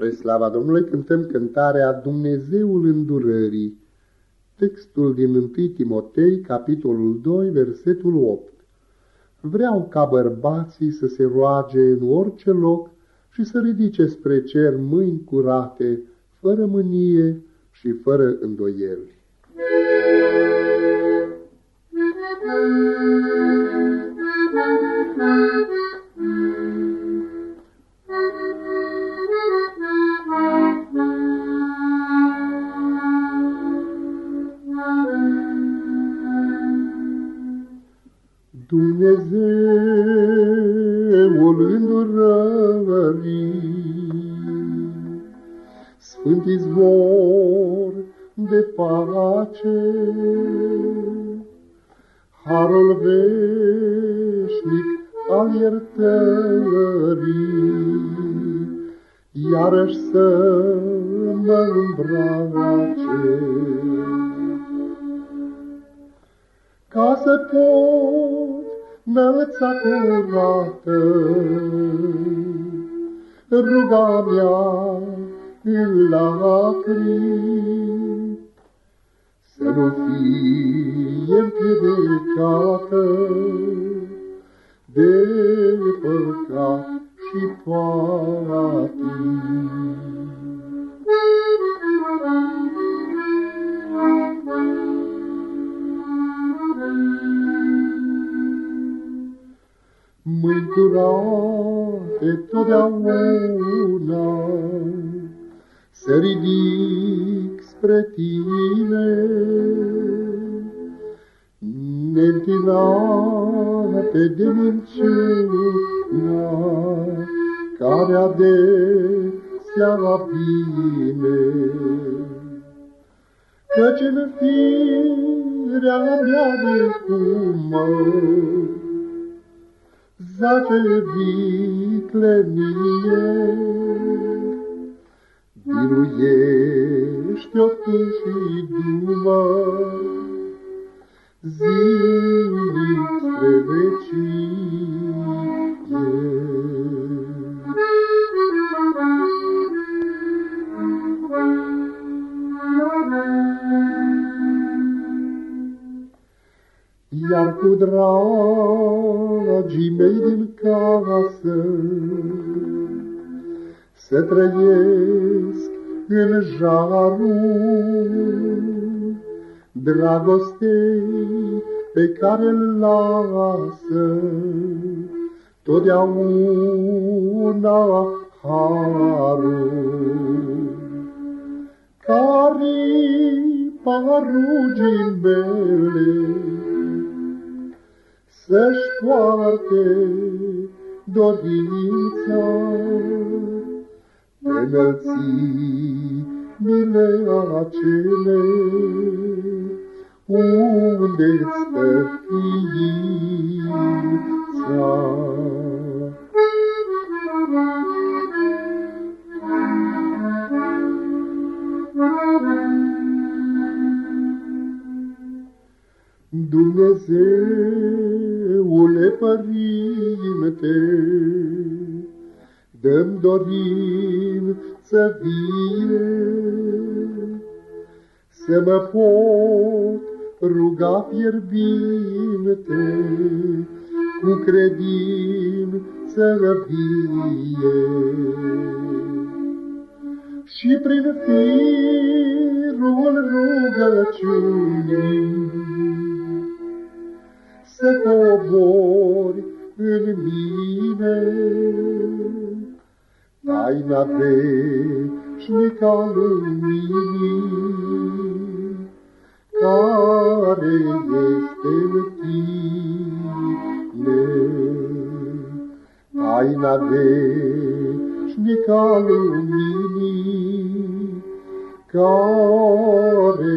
Spre slava Domnului cântăm cântarea Dumnezeul îndurării. Textul din 1 Timotei, capitolul 2, versetul 8. Vreau ca bărbații să se roage în orice loc și să ridice spre cer mâini curate, fără mânie și fără îndoieli. Dumnezeul îndurării, Sfânt izvor de pace, Harul veșnic al iertării, Iarăși să mă îmbrace. Ca să pot înălța curată. Ruga mea în lacrimi, Să nu fie împiedicată de păcat și patim. Mâini curate totdeauna, să ridic spre tine, neîntinate de minciuna, care adesea vine. Căci în firea mea de cumă, zace viclenie, biruiește-o tu și dumă, zilnic spre vecie. Iar cu dragii mei din casă Să trăiesc în jarul Dragostei pe care îl lasă Totdeauna harul. Care parugii mele să-și poarte dorința pe înălțimile acele unde stă ființa. Dumnezeule Părinte, dăm dorim să vie, să mă pot ruga fierbinte, cu credință vie. Și prin firul rugăciunii, să cobori în mine. Taina veșnică luminii, care este în tine. Taina veșnică luminii, care